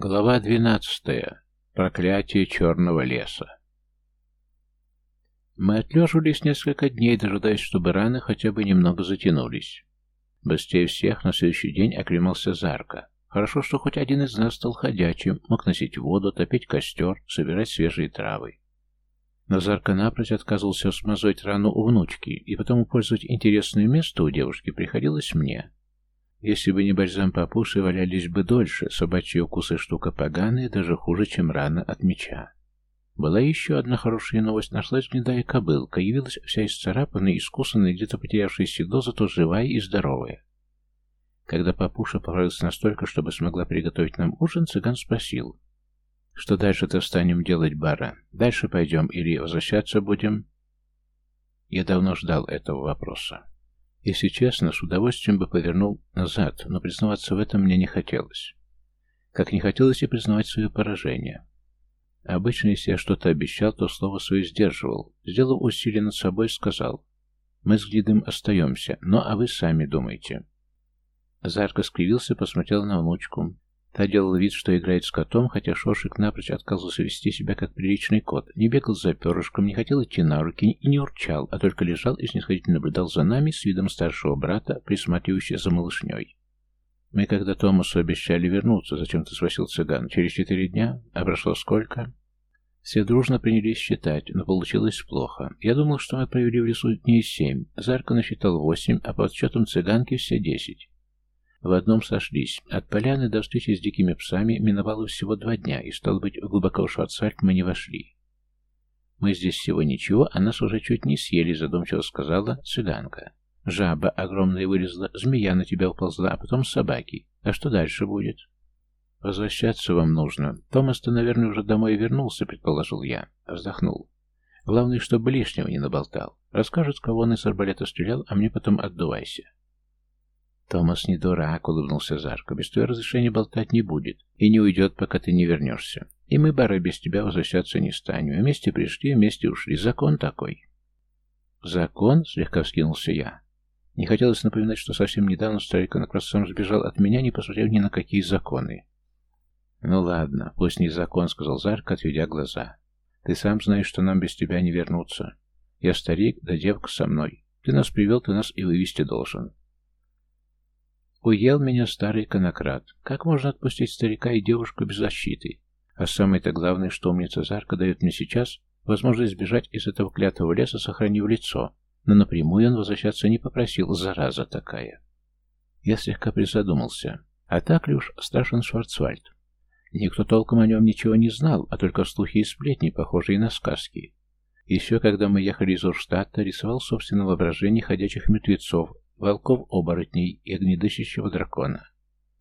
Глава двенадцатая. Проклятие черного леса. Мы отлеживались несколько дней, дожидаясь, чтобы раны хотя бы немного затянулись. Быстрее всех на следующий день оклемался Зарка. Хорошо, что хоть один из нас стал ходячим, мог носить воду, топить костер, собирать свежие травы. Но Зарка напрочь отказывался смазать рану у внучки, и потому пользовать интересное место у девушки приходилось мне. Если бы не бальзам папуши, валялись бы дольше, собачьи укусы штука поганая, даже хуже, чем рана от меча. Была еще одна хорошая новость. Нашлась гнедая кобылка, явилась вся исцарапанная, искусанная, где-то потерявшая седло, зато живая и здоровая. Когда папуша поправилась настолько, чтобы смогла приготовить нам ужин, цыган спросил, что дальше-то станем делать, бара? Дальше пойдем или возвращаться будем? Я давно ждал этого вопроса. Если честно, с удовольствием бы повернул назад, но признаваться в этом мне не хотелось. Как не хотелось и признавать свое поражение. Обычно, если я что-то обещал, то слово свое сдерживал. Сделав усилие над собой, сказал. Мы с Глидом остаемся, но а вы сами думайте. Зарко скривился, посмотрел на внучку. Та делала вид, что играет с котом, хотя Шошик напрочь отказывался вести себя как приличный кот, не бегал за перышком, не хотел идти на руки и не урчал, а только лежал и снисходительно наблюдал за нами с видом старшего брата, присматривающего за малышней. «Мы когда Томасу обещали вернуться, зачем-то спросил цыган. Через четыре дня? А прошло сколько?» Все дружно принялись считать, но получилось плохо. Я думал, что мы провели в лесу дней семь. Зарка насчитал восемь, а по отчетам цыганки все десять. В одном сошлись. От поляны до встречи с дикими псами миновало всего два дня, и, стало быть, глубоко в Шварцвальд мы не вошли. «Мы здесь всего ничего, а нас уже чуть не съели», — задумчиво сказала цыганка. «Жаба огромная вылезла, змея на тебя уползла, а потом собаки. А что дальше будет?» «Возвращаться вам нужно. Томас-то, наверное, уже домой вернулся», — предположил я. Вздохнул. «Главное, чтобы лишнего не наболтал. Расскажут, кого он из арбалета стрелял, а мне потом отдувайся». «Томас не дурак», — улыбнулся Зарко. «Без твоего разрешения болтать не будет и не уйдет, пока ты не вернешься. И мы, Бара, без тебя возвращаться не станем. Вместе пришли, вместе ушли. Закон такой». «Закон?» — слегка вскинулся я. Не хотелось напоминать, что совсем недавно старик сам сбежал от меня, не посмотрев ни на какие законы. «Ну ладно, пусть не закон», — сказал Зарк, отведя глаза. «Ты сам знаешь, что нам без тебя не вернуться. Я старик, да девка со мной. Ты нас привел, ты нас и вывести должен. Уел меня старый конократ. Как можно отпустить старика и девушку без защиты? А самое-то главное, что умница Зарка дает мне сейчас, возможность сбежать из этого клятого леса, сохранив лицо. Но напрямую он возвращаться не попросил, зараза такая. Я слегка призадумался. А так ли уж страшен Шварцвальд? Никто толком о нем ничего не знал, а только слухи и сплетни, похожие на сказки. Еще когда мы ехали из Урштадта, рисовал собственное воображение ходячих мертвецов, волков-оборотней и огнедышащего дракона.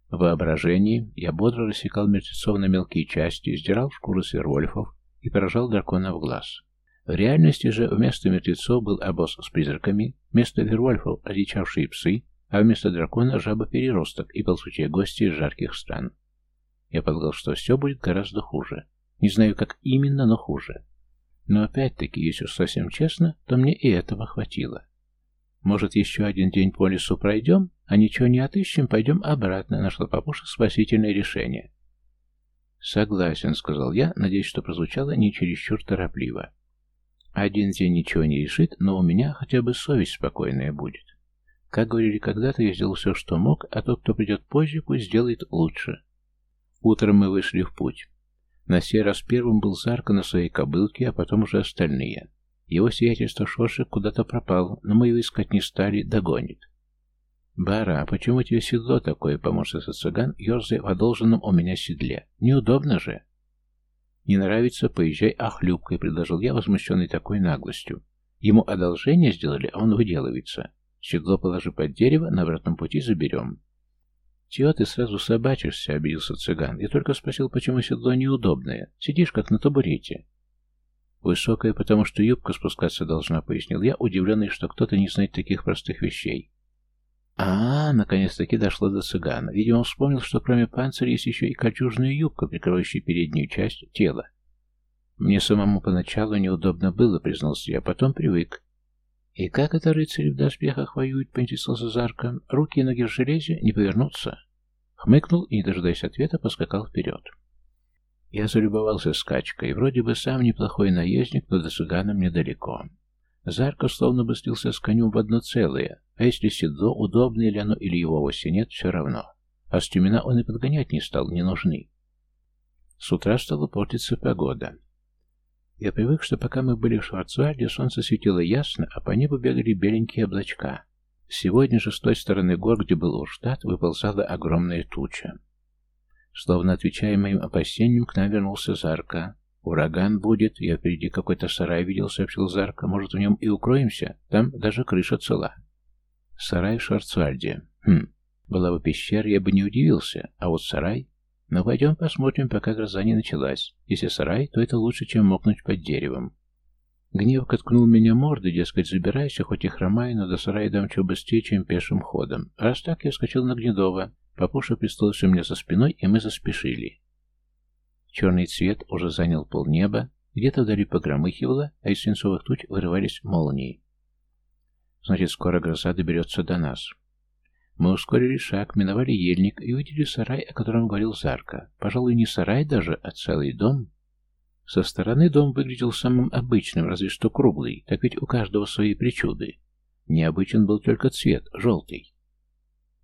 В воображении я бодро рассекал мертвецов на мелкие части, сдирал шкуры свервольфов и поражал дракона в глаз. В реальности же вместо мертвецов был обоз с призраками, вместо вервольфов одичавшие псы, а вместо дракона жаба-переросток и ползучие гости из жарких стран. Я подумал, что все будет гораздо хуже. Не знаю, как именно, но хуже. Но опять-таки, если уж совсем честно, то мне и этого хватило. Может, еще один день по лесу пройдем, а ничего не отыщем, пойдем обратно, нашла папуша спасительное решение. Согласен, сказал я, надеясь, что прозвучало не чересчур торопливо. Один день ничего не решит, но у меня хотя бы совесть спокойная будет. Как говорили когда-то, я сделал все, что мог, а тот, кто придет позже, пусть сделает лучше. Утром мы вышли в путь. На сей раз первым был Зарка на своей кобылке, а потом уже остальные. Его сиятельство Шошек куда-то пропал, но мы его искать не стали, догонит. «Бара, а почему у тебя седло такое?» — поморщился цыган, ерзая в одолженном у меня седле. «Неудобно же!» «Не нравится? Поезжай охлюбкой», — предложил я, возмущенный такой наглостью. Ему одолжение сделали, а он выделывается. Седло положи под дерево, на обратном пути заберем. «Чего ты сразу собачишься?» — обиделся цыган. «Я только спросил, почему седло неудобное. Сидишь, как на табурете». «Высокая, потому что юбка спускаться должна», — пояснил я, удивленный, что кто-то не знает таких простых вещей. А, -а, -а наконец-таки дошло до цыгана. Видимо, он вспомнил, что кроме панциря есть еще и кольчужная юбка, прикрывающая переднюю часть тела. Мне самому поначалу неудобно было, признался я, потом привык. И как это рыцари в доспехах воюют, поинтересовался Зарка. Руки и ноги в железе не повернутся. Хмыкнул и, не дожидаясь ответа, поскакал вперед. Я залюбовался скачкой, вроде бы сам неплохой наездник, но до цыганам недалеко. Зарко словно бы слился с конем в одно целое, а если седло, удобное ли оно или его вовсе нет, все равно. А стремена он и подгонять не стал, не нужны. С утра стала портиться погода. Я привык, что пока мы были в Шварцвальде, солнце светило ясно, а по небу бегали беленькие облачка. Сегодня же с той стороны гор, где был Урштадт, выползала огромная туча. Словно отвечая моим опасениям, к нам вернулся Зарка. «Ураган будет, я впереди какой-то сарай видел», — сообщил Зарка. «Может, в нем и укроемся? Там даже крыша цела». Сарай в Шварцвальде. Хм, была бы пещера, я бы не удивился, а вот сарай... Но пойдем посмотрим, пока гроза не началась. Если сарай, то это лучше, чем мокнуть под деревом. Гневка ткнул меня мордой, дескать, забирайся, хоть и хромай, но до сарая дамчу быстрее, чем пешим ходом. Раз так, я вскочил на Гнедова. Папуша пристроился мне за спиной, и мы заспешили. Черный цвет уже занял полнеба, где-то вдали погромыхивало, а из свинцовых туч вырывались молнии. Значит, скоро гроза доберется до нас. Мы ускорили шаг, миновали ельник и увидели сарай, о котором говорил Зарка. Пожалуй, не сарай даже, а целый дом. Со стороны дом выглядел самым обычным, разве что круглый, так ведь у каждого свои причуды. Необычен был только цвет, желтый.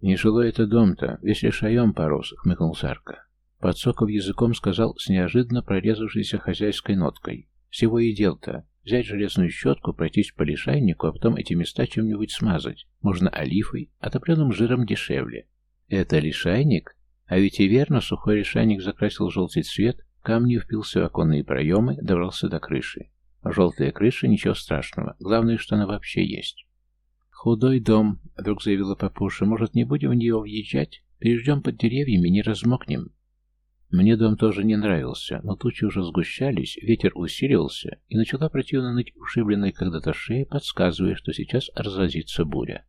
«Не жилой это дом-то, если шаем порос», — хмыкнул Зарка. Подсоков языком сказал с неожиданно прорезавшейся хозяйской ноткой. «Всего и дел-то. Взять железную щетку, пройтись по лишайнику, а потом эти места чем-нибудь смазать. Можно олифой, топленым жиром дешевле. Это лишайник? А ведь и верно, сухой лишайник закрасил желтый цвет, камни впился в оконные проемы, добрался до крыши. Желтая крыша, ничего страшного. Главное, что она вообще есть. «Худой дом», — вдруг заявила папуша. «Может, не будем в нее въезжать? Переждем под деревьями, не размокнем». Мне дом тоже не нравился, но тучи уже сгущались, ветер усиливался, и начала противно ныть ушибленная когда-то шея, подсказывая, что сейчас разразится буря.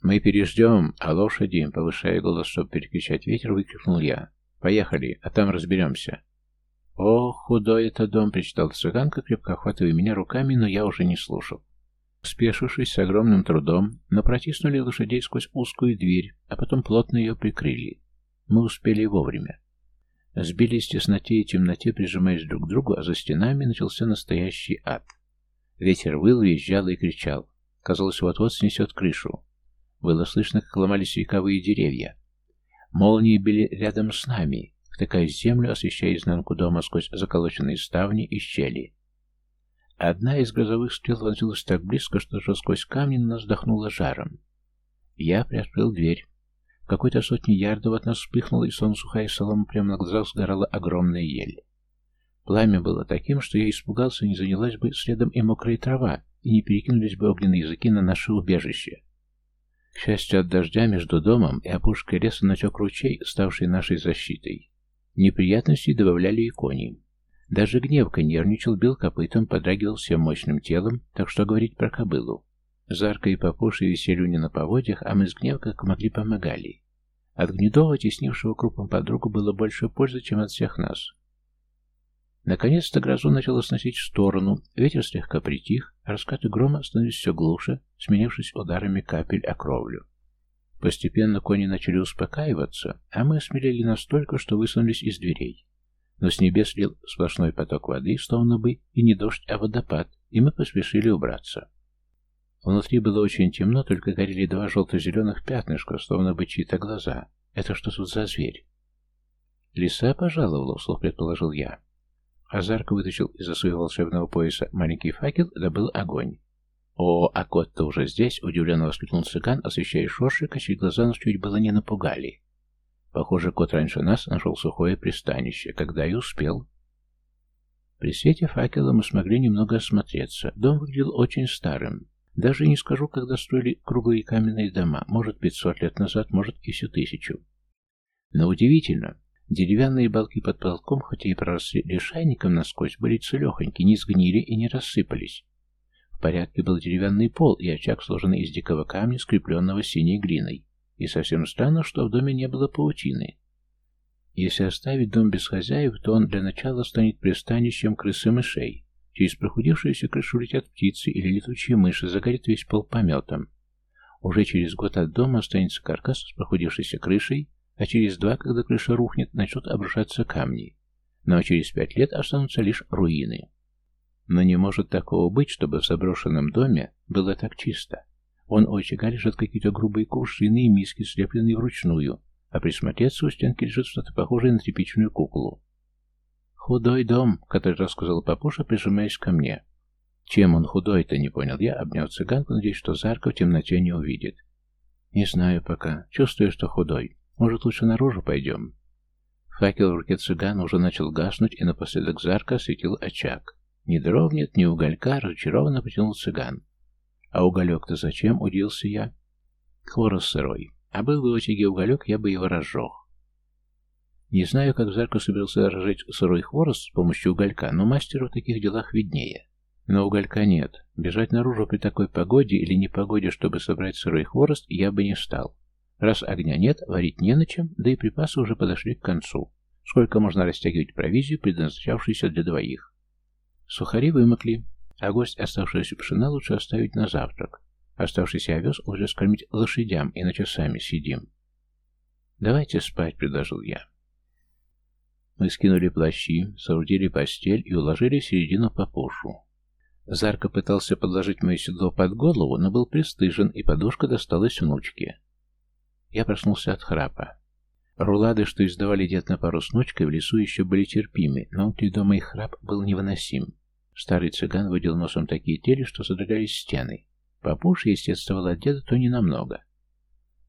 «Мы переждем, а лошади», — повышая голос, чтобы перекричать ветер, выкрикнул я. «Поехали, а там разберемся». «О, худой это дом!» — причитал цыганка, крепко охватывая меня руками, но я уже не слушал. Спешившись с огромным трудом, но протиснули лошадей сквозь узкую дверь, а потом плотно ее прикрыли. Мы успели вовремя. Сбились в тесноте и темноте, прижимаясь друг к другу, а за стенами начался настоящий ад. Ветер выл, визжал и кричал. Казалось, вот-вот снесет крышу. Было слышно, как ломались вековые деревья. Молнии били рядом с нами, втыкая землю, освещая изнанку дома сквозь заколоченные ставни и щели. Одна из грозовых стрел вонзилась так близко, что даже сквозь камни на нас вдохнуло жаром. Я приоткрыл дверь. Какой-то сотни ярдов от нас вспыхнула, и сон сухая солома прямо на глазах сгорала огромная ель. Пламя было таким, что я испугался, не занялась бы следом и мокрая трава, и не перекинулись бы огненные языки на наше убежище. К счастью, от дождя между домом и опушкой леса натек ручей, ставший нашей защитой. Неприятностей добавляли и кони. Даже гневка нервничал, бил копытом, подрагивал всем мощным телом, так что говорить про кобылу. Зарка и Папуша висели у нее на поводьях, а мы с Гневкой как могли помогали. От Гнедова, теснившего крупом подругу, было больше пользы, чем от всех нас. Наконец-то грозу начало сносить в сторону, ветер слегка притих, а раскаты грома становились все глуше, сменившись ударами капель о кровлю. Постепенно кони начали успокаиваться, а мы осмелели настолько, что высунулись из дверей. Но с небес лил сплошной поток воды, словно бы и не дождь, а водопад, и мы поспешили убраться. Внутри было очень темно, только горели два желто-зеленых пятнышка, словно бы чьи-то глаза. Это что тут за зверь? Лиса пожаловала, вслух предположил я. Азарка вытащил из-за своего волшебного пояса маленький факел добыл огонь. «О, а кот-то уже здесь!» — удивленно воскликнул цыган, освещая шоршик, а чьи глаза нас чуть было не напугали. Похоже, кот раньше нас нашел сухое пристанище, когда и успел. При свете факела мы смогли немного осмотреться. Дом выглядел очень старым. Даже не скажу, когда строили круглые каменные дома, может, 500 лет назад, может, и всю тысячу. Но удивительно, деревянные балки под потолком, хотя и проросли лишайником насквозь, были целехоньки, не сгнили и не рассыпались. В порядке был деревянный пол и очаг, сложенный из дикого камня, скрепленного синей глиной. И совсем странно, что в доме не было паутины. Если оставить дом без хозяев, то он для начала станет пристанищем крысы мышей, Через прохудившуюся крышу летят птицы или летучие мыши, загорит весь пол пометом. Уже через год от дома останется каркас с прохудившейся крышей, а через два, когда крыша рухнет, начнут обрушаться камни. но через пять лет останутся лишь руины. Но не может такого быть, чтобы в заброшенном доме было так чисто. Он очага лежат какие-то грубые кувшины и миски, слепленные вручную, а присмотреться у стенки лежит что-то похожее на типичную куклу. «Худой дом», — который рассказал папуша, прижимаясь ко мне. Чем он худой-то, не понял я, обняв цыганку, надеясь, что Зарка в темноте не увидит. «Не знаю пока. Чувствую, что худой. Может, лучше наружу пойдем?» Факел в руке цыгана уже начал гаснуть, и напоследок Зарка осветил очаг. Ни дров нет, ни уголька, разочарованно потянул цыган. «А уголек-то зачем?» — удивился я. «Хворост сырой. А был бы в очаге уголек, я бы его разжег». Не знаю, как Зарка собирался разжечь сырой хворост с помощью уголька, но мастеру в таких делах виднее. Но уголька нет. Бежать наружу при такой погоде или непогоде, чтобы собрать сырой хворост, я бы не стал. Раз огня нет, варить не на чем, да и припасы уже подошли к концу. Сколько можно растягивать провизию, предназначавшуюся для двоих? Сухари вымокли, а гость оставшуюся пшена лучше оставить на завтрак. Оставшийся овес лучше скормить лошадям, иначе сами съедим. «Давайте спать», — предложил я. Мы скинули плащи, соорудили постель и уложили середину по пушу. Зарко пытался подложить мое седло под голову, но был пристыжен, и подушка досталась внучке. Я проснулся от храпа. Рулады, что издавали дед на пару с ночкой, в лесу еще были терпимы, но внутри дома их храп был невыносим. Старый цыган водил носом такие тели, что содрогались стены. Папуша, естествовал от деда, то не намного.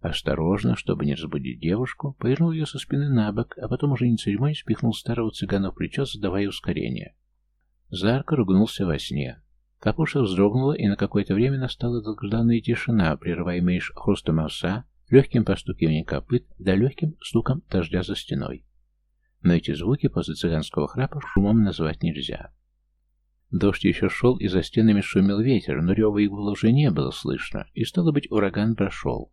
Осторожно, чтобы не разбудить девушку, повернул ее со спины на бок, а потом уже не церемонясь спихнул старого цыгана в плечо, задавая ускорение. Зарко ругнулся во сне. Капуша вздрогнула, и на какое-то время настала долгожданная тишина, прерываемая лишь хрустом овса, легким постукиванием копыт да легким стуком дождя за стеной. Но эти звуки после цыганского храпа шумом назвать нельзя. Дождь еще шел, и за стенами шумел ветер, но рева и гула уже не было слышно, и, стало быть, ураган прошел.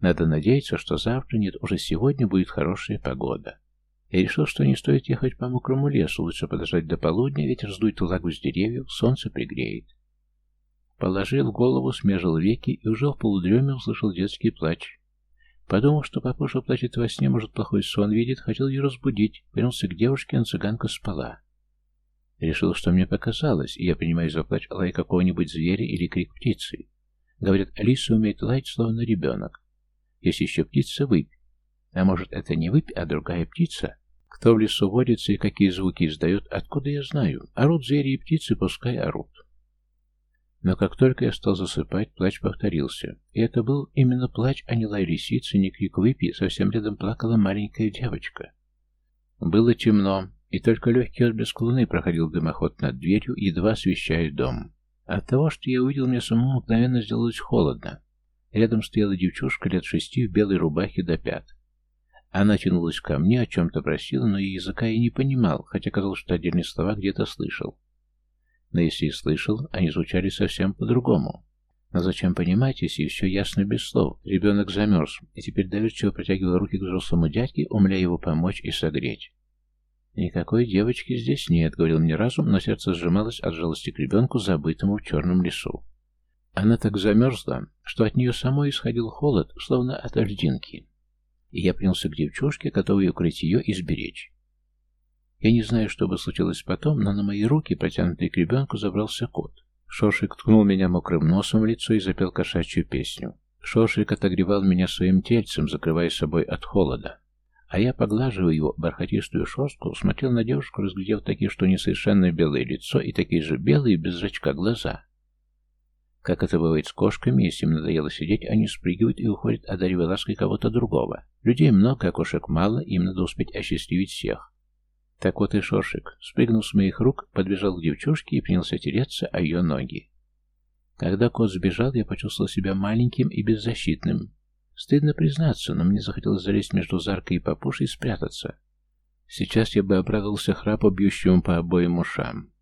Надо надеяться, что завтра, нет, уже сегодня будет хорошая погода. Я решил, что не стоит ехать по мокрому лесу, лучше подождать до полудня, ветер сдует влагу с деревьев, солнце пригреет. Положил голову, смежил веки и уже в полудреме услышал детский плач. Подумав, что папуша плачет во сне, может, плохой сон видит, хотел ее разбудить, вернулся к девушке, но цыганка спала. Решил, что мне показалось, и я принимаю за плач лай какого-нибудь зверя или крик птицы. Говорят, Алиса умеет лаять, словно ребенок. Если еще птица, выпь. А может, это не выпь, а другая птица? Кто в лесу водится и какие звуки издает, откуда я знаю? Орут звери и птицы, пускай орут. Но как только я стал засыпать, плач повторился. И это был именно плач, а не лай лисицы, не крик выпи, совсем рядом плакала маленькая девочка. Было темно, и только легкий отблеск луны проходил дымоход над дверью, едва освещая дом. От того, что я увидел, мне самому мгновенно сделалось холодно. Рядом стояла девчушка лет шести в белой рубахе до пят. Она тянулась ко мне, о чем-то просила, но языка я не понимал, хотя казалось, что отдельные слова где-то слышал. Но если и слышал, они звучали совсем по-другому. Но зачем понимать, если все ясно без слов? Ребенок замерз, и теперь доверчиво протягивал руки к взрослому дядьке, умоляя его помочь и согреть. «Никакой девочки здесь нет», — говорил мне разум, но сердце сжималось от жалости к ребенку, забытому в черном лесу. Она так замерзла, что от нее самой исходил холод, словно от льдинки и я принялся к девчушке, готовый укрыть ее и сберечь. Я не знаю, что бы случилось потом, но на мои руки, протянутые к ребенку, забрался кот. Шоршик ткнул меня мокрым носом в лицо и запел кошачью песню. Шоршик отогревал меня своим тельцем, закрывая собой от холода. А я, поглаживая его бархатистую шерстку, смотрел на девушку, разглядев такие, что несовершенно белое лицо и такие же белые, без зрачка глаза. Как это бывает с кошками, если им надоело сидеть, они спрыгивают и уходят, одаривая лаской кого-то другого. Людей много, а кошек мало, им надо успеть осчастливить всех. Так вот и Шоршик, спрыгнув с моих рук, подбежал к девчушке и принялся тереться о ее ноги. Когда кот сбежал, я почувствовал себя маленьким и беззащитным. Стыдно признаться, но мне захотелось залезть между Заркой и Папушей и спрятаться. Сейчас я бы обрадовался храпу, бьющему по обоим ушам.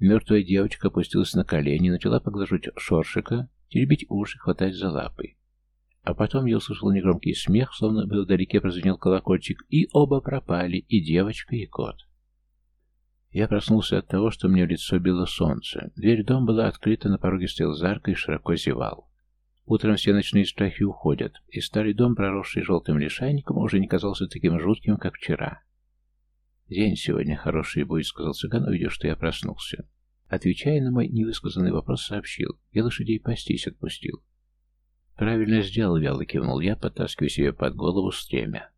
Мертвая девочка опустилась на колени, начала поглаживать шоршика, теребить уши, хватать за лапы. А потом я услышал негромкий смех, словно бы вдалеке прозвенел колокольчик, и оба пропали, и девочка, и кот. Я проснулся от того, что мне в лицо било солнце. Дверь дома была открыта, на пороге стоял Зарка и широко зевал. Утром все ночные страхи уходят, и старый дом, проросший желтым лишайником, уже не казался таким жутким, как вчера. «День сегодня хороший будет», — сказал цыган, увидев, что я проснулся. Отвечая на мой невысказанный вопрос, сообщил. Я лошадей пастись отпустил. «Правильно сделал, вяло кивнул я, подтаскивая себе под голову стремя.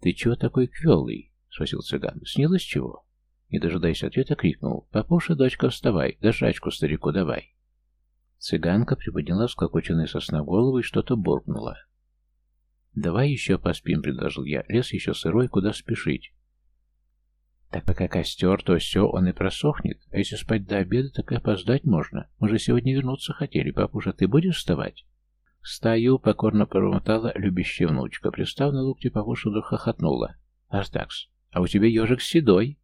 «Ты чего такой квелый?» — спросил цыган. «Снилось чего?» Не дожидаясь ответа, крикнул. «Папуша, дочка, вставай, да жрачку старику давай». Цыганка приподняла склокоченную сосна голову и что-то буркнула. «Давай еще поспим», — предложил я. «Лес еще сырой, куда спешить?» «Так пока костер, то все, он и просохнет. А если спать до обеда, так и опоздать можно. Мы же сегодня вернуться хотели. Папуша, ты будешь вставать?» «Стою», — покорно промотала любящая внучка. Пристав на локте, папуша вдруг хохотнула. «Артакс, а у тебя ежик седой?»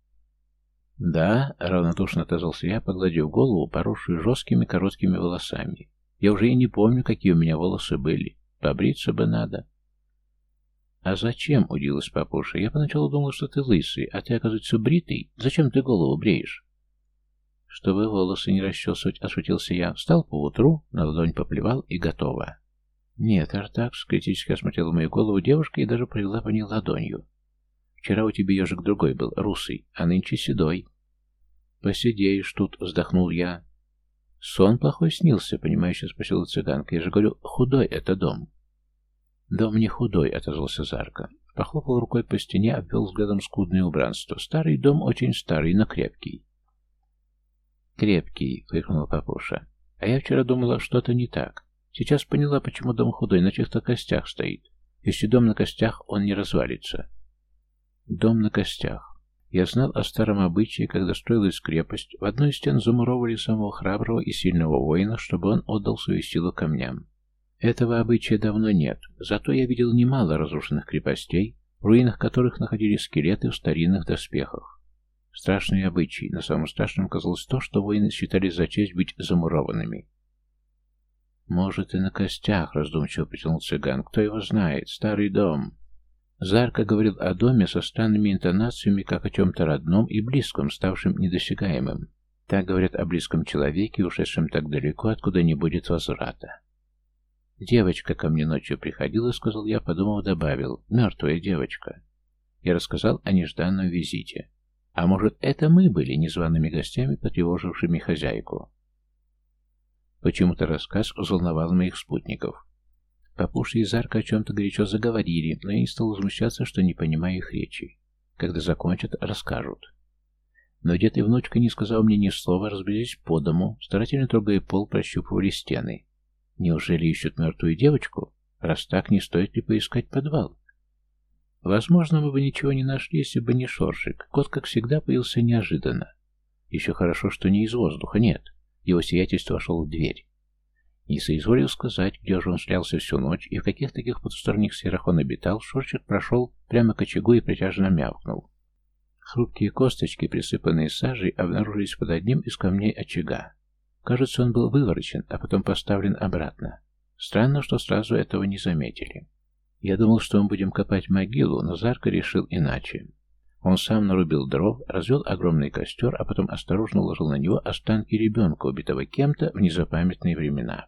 «Да», — равнодушно отозвался я, погладив голову, поросшую жесткими короткими волосами. «Я уже и не помню, какие у меня волосы были. Побриться бы надо». «А зачем?» — удивилась папуша. «Я поначалу думал, что ты лысый, а ты, оказывается, бритый. Зачем ты голову бреешь?» «Чтобы волосы не расчесывать», — ошутился я. Встал поутру, на ладонь поплевал и готово. «Нет, Артакс», — критически осмотрела мою голову девушка и даже провела по ней ладонью. Вчера у тебя ежик другой был, русый, а нынче седой. Посидеешь тут, вздохнул я. Сон плохой снился, понимающе спросила цыганка. Я же говорю, худой это дом. Дом не худой, отозвался Зарка. Похлопал рукой по стене, обвел взглядом скудное убранство. Старый дом очень старый, но крепкий. Крепкий, фыркнула папуша. А я вчера думала, что-то не так. Сейчас поняла, почему дом худой, на чьих-то костях стоит. Если дом на костях, он не развалится. Дом на костях. Я знал о старом обычае, когда строилась крепость, в одной из стен замуровали самого храброго и сильного воина, чтобы он отдал свою силу камням. Этого обычая давно нет, зато я видел немало разрушенных крепостей, в руинах которых находились скелеты в старинных доспехах. Страшный обычай, но самым страшным казалось то, что воины считали за честь быть замурованными. «Может, и на костях», — раздумчиво притянул цыган. «Кто его знает? Старый дом». Зарко говорил о доме со странными интонациями, как о чем-то родном и близком, ставшем недосягаемым. Так говорят о близком человеке, ушедшем так далеко, откуда не будет возврата. «Девочка ко мне ночью приходила», — сказал я, подумав, добавил. «Мертвая девочка». Я рассказал о нежданном визите. А может, это мы были незваными гостями, потревожившими хозяйку? Почему-то рассказ взволновал моих спутников. Папуша и Зарка о чем-то горячо заговорили, но я не стал возмущаться, что не понимаю их речи. Когда закончат, расскажут. Но дед и внучка, не сказав мне ни слова, разбились по дому, старательно трогая пол, прощупывали стены. Неужели ищут мертвую девочку? Раз так, не стоит ли поискать подвал? Возможно, мы бы ничего не нашли, если бы не Шоршик. Кот, как всегда, появился неожиданно. Еще хорошо, что не из воздуха, нет. Его сиятельство вошел в дверь. Не соизволил сказать, где же он шлялся всю ночь и в каких таких потусторонних сферах он обитал, Шорчик прошел прямо к очагу и притяжно мявкнул. Хрупкие косточки, присыпанные сажей, обнаружились под одним из камней очага. Кажется, он был выворочен, а потом поставлен обратно. Странно, что сразу этого не заметили. Я думал, что мы будем копать могилу, но Зарко решил иначе. Он сам нарубил дров, развел огромный костер, а потом осторожно уложил на него останки ребенка, убитого кем-то в незапамятные времена.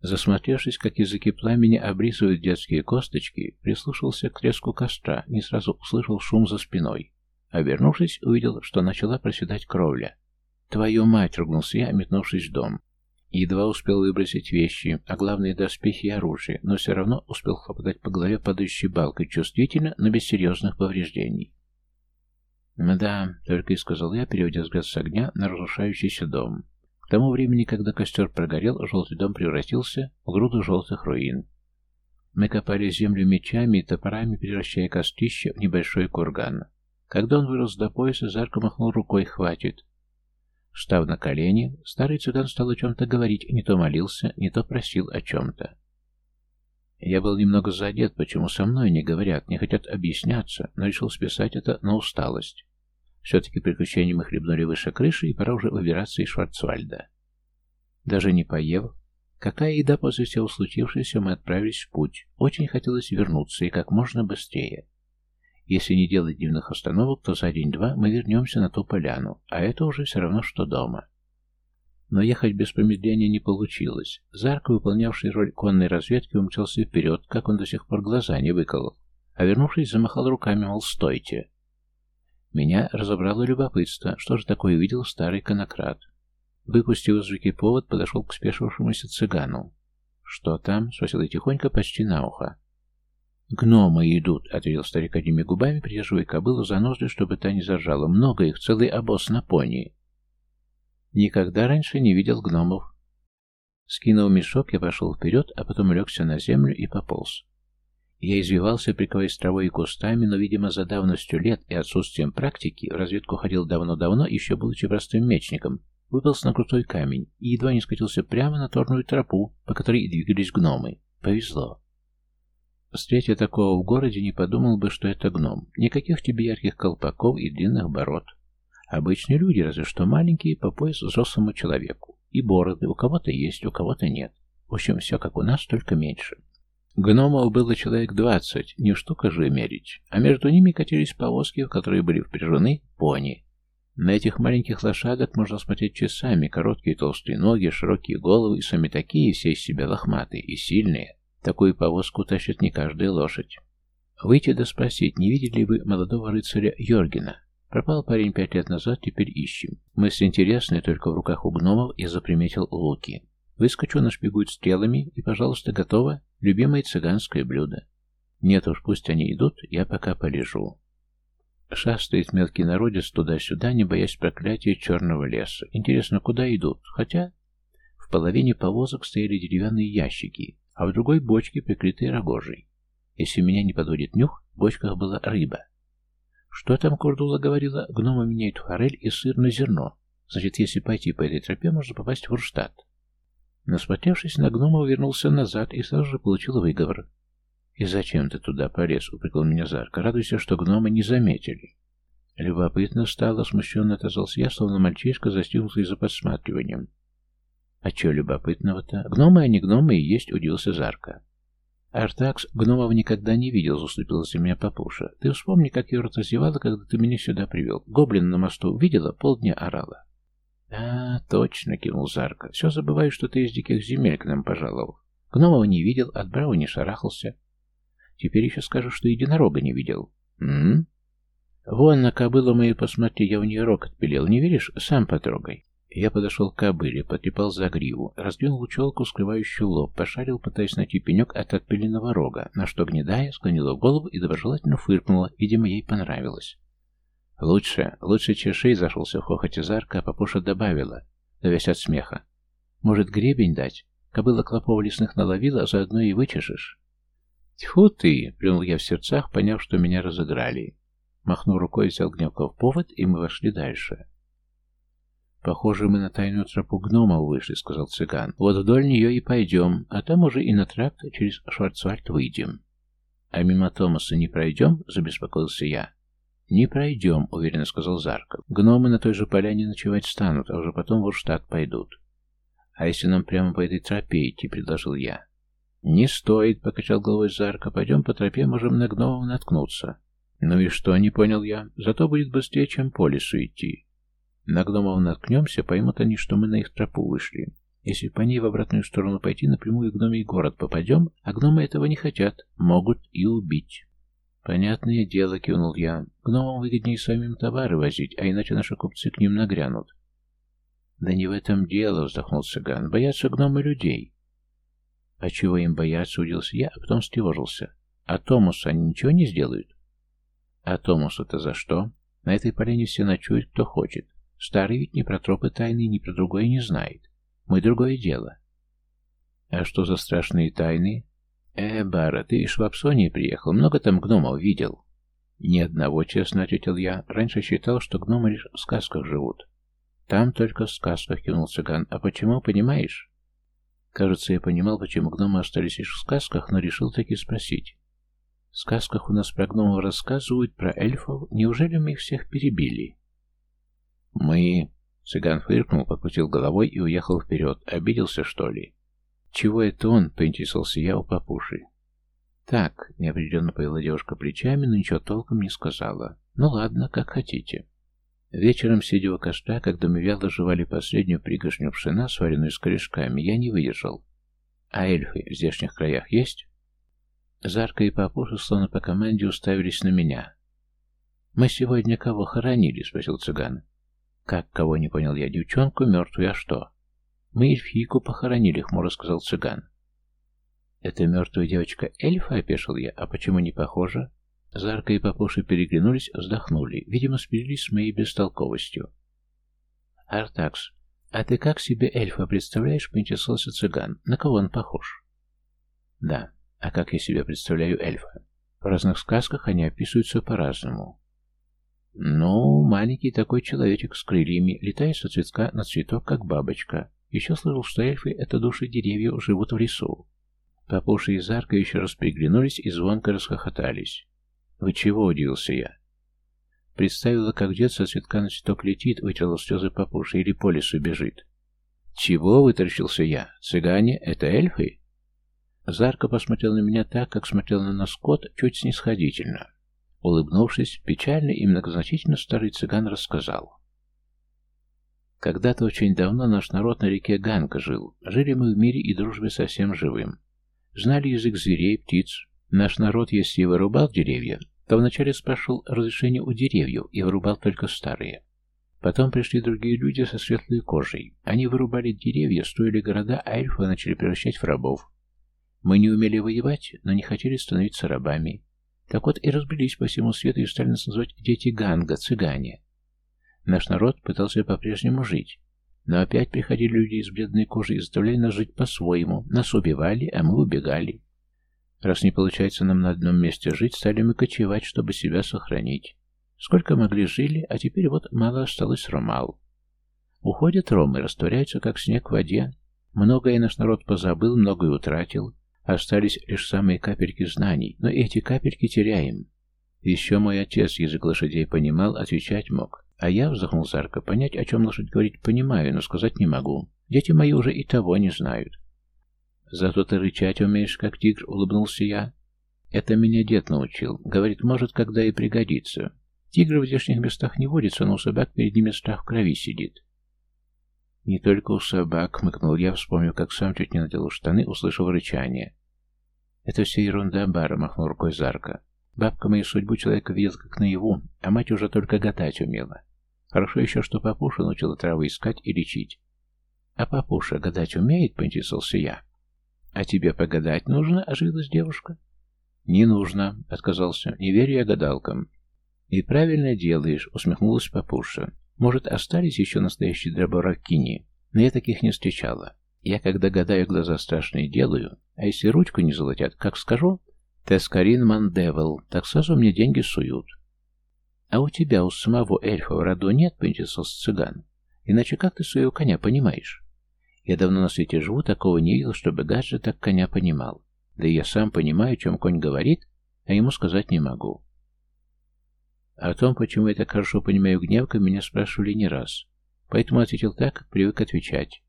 Засмотревшись, как языки пламени обрисывают детские косточки, прислушался к треску костра, не сразу услышал шум за спиной. А вернувшись, увидел, что начала проседать кровля. «Твою мать!» — ругнулся я, метнувшись в дом. Едва успел выбросить вещи, а главные доспехи и оружие, но все равно успел хлопотать по голове падающей балкой чувствительно, но без серьезных повреждений. «Да», — только и сказал я, переводя взгляд с огня на разрушающийся дом. К тому времени, когда костер прогорел, желтый дом превратился в груду желтых руин. Мы копали землю мечами и топорами, превращая костище в небольшой курган. Когда он вырос до пояса, Зарко махнул рукой «хватит». Встав на колени, старый цыган стал о чем-то говорить, не то молился, не то просил о чем-то. Я был немного задет, почему со мной не говорят, не хотят объясняться, но решил списать это на усталость. Все-таки приключения мы хлебнули выше крыши, и пора уже выбираться из Шварцвальда. Даже не поев, какая еда после всего случившегося, мы отправились в путь. Очень хотелось вернуться, и как можно быстрее. Если не делать дневных остановок, то за день-два мы вернемся на ту поляну, а это уже все равно, что дома. Но ехать без промедления не получилось. Зарко, выполнявший роль конной разведки, умчался вперед, как он до сих пор глаза не выколол. А вернувшись, замахал руками, мол, стойте. Меня разобрало любопытство, что же такое увидел старый конократ. Выпустив из руки повод, подошел к спешившемуся цыгану. «Что там?» — спросил я тихонько, почти на ухо. «Гномы идут», — ответил старик одними губами, придерживая кобылу за ноздри, чтобы та не зажала. «Много их, целый обоз на пони». Никогда раньше не видел гномов. Скинув мешок, я пошел вперед, а потом легся на землю и пополз. Я извивался, прикрываясь травой и кустами, но, видимо, за давностью лет и отсутствием практики, в разведку ходил давно-давно, еще будучи простым мечником, выполз на крутой камень и едва не скатился прямо на торную тропу, по которой двигались гномы. Повезло. Встретя такого в городе, не подумал бы, что это гном. Никаких тебе ярких колпаков и длинных бород. Обычные люди, разве что маленькие, по пояс взрослому человеку. И бороды у кого-то есть, у кого-то нет. В общем, все как у нас, только меньше. Гномов было человек двадцать, не штука же мерить, а между ними катились повозки, в которые были впряжены пони. На этих маленьких лошадок можно смотреть часами, короткие толстые ноги, широкие головы и сами такие, все из себя лохматые и сильные. Такую повозку тащит не каждая лошадь. Выйти да спросить, не видели ли вы молодого рыцаря Йоргена? Пропал парень пять лет назад, теперь ищем. Мысль интересная, только в руках у гномов я заприметил луки. Выскочу, нашпигуют стрелами, и, пожалуйста, готово любимое цыганское блюдо. Нет уж, пусть они идут, я пока полежу. Шастает мелкий народец туда-сюда, не боясь проклятия черного леса. Интересно, куда идут? Хотя в половине повозок стояли деревянные ящики, а в другой бочке, прикрытые рогожей. Если меня не подводит нюх, в бочках была рыба. Что там Курдула говорила? Гномы меняют форель и сыр на зерно. Значит, если пойти по этой тропе, можно попасть в Урштадт. Насмотревшись на гнома, вернулся назад и сразу же получил выговор. «И зачем ты туда полез?» — упрекал меня Зарка. «Радуйся, что гномы не заметили». Любопытно стало, смущенно отозвался я, словно мальчишка, застигнутый за подсматриванием. «А че любопытного-то? Гномы, не гномы и есть», — удивился Зарка. «Артакс гномов никогда не видел», — заступилась за меня папуша. «Ты вспомни, как я рот разевала, когда ты меня сюда привел. Гоблин на мосту видела, полдня орала». «А, точно», — кинул Зарка. «Все забываю, что ты из диких земель к нам пожаловал. Гномов не видел, от Брау не шарахался. Теперь еще скажу, что единорога не видел. М, -м? Вон на кобылу мою посмотри, я у нее рог отпилил. Не веришь? Сам потрогай. Я подошел к кобыле, потрепал за гриву, раздвинул челку, скрывающую лоб, пошарил, пытаясь найти пенек от отпиленного рога, на что, гнедая, склонила голову и доброжелательно фыркнула, видимо, ей понравилось. «Лучше, лучше чешей», — зашелся в хохоте Зарка, а папуша добавила, давясь от смеха. «Может, гребень дать? Кобыла клопов лесных наловила, а заодно и вычешешь». «Тьфу ты!» — плюнул я в сердцах, поняв, что меня разыграли. Махнув рукой, взял Гневка в повод, и мы вошли дальше. «Похоже, мы на тайную тропу гномов вышли», — сказал цыган. «Вот вдоль нее и пойдем, а там уже и на тракт через Шварцвальд выйдем». «А мимо Томаса не пройдем?» — забеспокоился я. «Не пройдем», — уверенно сказал Зарков. «Гномы на той же поляне ночевать станут, а уже потом в Урштадт пойдут». «А если нам прямо по этой тропе идти?» — предложил я. «Не стоит», — покачал головой Зарка. «Пойдем по тропе, можем на гномов наткнуться». «Ну и что?» — не понял я. «Зато будет быстрее, чем по лесу идти». На гномов наткнемся, поймут они, что мы на их тропу вышли. Если по ней в обратную сторону пойти, напрямую в гномий город попадем, а гномы этого не хотят, могут и убить. «Понятное дело», — кивнул я. «Гномам выгоднее самим товары возить, а иначе наши купцы к ним нагрянут». «Да не в этом дело», — вздохнул цыган. «Боятся гномы людей». «А чего им бояться?» — удился я, а потом стевожился. «А Томуса они ничего не сделают?» «А Томусу-то за что? На этой поляне все ночуют, кто хочет. Старый ведь ни про тропы тайны, ни про другое не знает. Мы другое дело». «А что за страшные тайны?» «Э, Бара, ты из Швабсонии приехал, много там гномов видел?» «Ни одного, честно ответил я. Раньше считал, что гномы лишь в сказках живут». «Там только в сказках», — кивнул цыган. «А почему, понимаешь?» Кажется, я понимал, почему гномы остались лишь в сказках, но решил таки спросить. В сказках у нас про гномов рассказывают, про эльфов. Неужели мы их всех перебили? Мы... Цыган фыркнул, покрутил головой и уехал вперед. Обиделся, что ли? «Чего это он?» — поинтересовался я у папуши. «Так», — неопределенно повела девушка плечами, но ничего толком не сказала. «Ну ладно, как хотите». Вечером, сидя у костра, когда мы вяло жевали последнюю пригоршню пшена, сваренную с корешками, я не выдержал. «А эльфы в здешних краях есть?» Зарка и папуша, словно по команде, уставились на меня. «Мы сегодня кого хоронили?» — спросил цыган. «Как кого?» — не понял я. «Девчонку мертвую, а что?» «Мы эльфийку похоронили», — хмуро сказал цыган. «Это мертвая девочка эльфа?» — опешил я. «А почему не похожа?» Зарка и Папуша переглянулись, вздохнули. Видимо, смирились с моей бестолковостью. «Артакс, а ты как себе эльфа представляешь?» — поинтересовался цыган. «На кого он похож?» «Да, а как я себе представляю эльфа?» В разных сказках они описываются по-разному. Ну, маленький такой человечек с крыльями, летает со цветка на цветок, как бабочка. Еще слышал, что эльфы — это души деревьев, живут в лесу. Папуша и Зарка еще раз приглянулись и звонко расхохотались. «Вы чего?» — удивился я. Представила, как дед со цветка на цветок летит, вытерла слезы папуши или по лесу бежит. «Чего?» — вытаращился я. «Цыгане — это эльфы?» Зарка посмотрел на меня так, как смотрел на нас кот, чуть снисходительно. Улыбнувшись, печально и многозначительно старый цыган рассказал. Когда-то очень давно наш народ на реке Ганга жил. Жили мы в мире и дружбе со всем живым. Знали язык зверей, птиц. Наш народ, если вырубал деревья, то вначале спрашивал разрешение у деревьев и вырубал только старые. Потом пришли другие люди со светлой кожей. Они вырубали деревья, строили города, а эльфы начали превращать в рабов. Мы не умели воевать, но не хотели становиться рабами. Так вот и разбились по всему свету и стали нас называть дети Ганга, цыгане. Наш народ пытался по-прежнему жить, но опять приходили люди из бледной кожи и заставляли нас жить по-своему. Нас убивали, а мы убегали. Раз не получается нам на одном месте жить, стали мы кочевать, чтобы себя сохранить. Сколько могли жили, а теперь вот мало осталось ромал. Уходят ромы, растворяются, как снег в воде. Многое наш народ позабыл, многое утратил. Остались лишь самые капельки знаний, но эти капельки теряем. Еще мой отец язык лошадей понимал, отвечать мог. А я, вздохнул Зарка, понять, о чем лошадь говорит, понимаю, но сказать не могу. Дети мои уже и того не знают. Зато ты рычать умеешь, как тигр, улыбнулся я. Это меня дед научил. Говорит, может, когда и пригодится. Тигры в здешних местах не водятся, но у собак перед ними страх в крови сидит. Не только у собак, мыкнул я, вспомнив, как сам чуть не надел штаны, услышав рычание. «Это все ерунда, Бара», — махнул рукой Зарка. «Бабка мою судьбу человека видел как наяву, а мать уже только гадать умела. Хорошо еще, что папуша научила травы искать и лечить». «А папуша гадать умеет?» — поинтересовался я. «А тебе погадать нужно?» — оживилась девушка. «Не нужно», — отказался. «Не верю я гадалкам». «И правильно делаешь», — усмехнулась папуша. «Может, остались еще настоящие дроборакини, но я таких не встречала. Я, когда гадаю, глаза страшные делаю, а если ручку не золотят, как скажу, Тескарин Мандевел, так сразу мне деньги суют. А у тебя, у самого эльфа в роду нет, поинтересовался цыган. Иначе как ты своего коня понимаешь? Я давно на свете живу, такого не видел, чтобы Гаджи так коня понимал. Да и я сам понимаю, о чем конь говорит, а ему сказать не могу. О том, почему я так хорошо понимаю гневка, меня спрашивали не раз. Поэтому ответил так, как привык отвечать.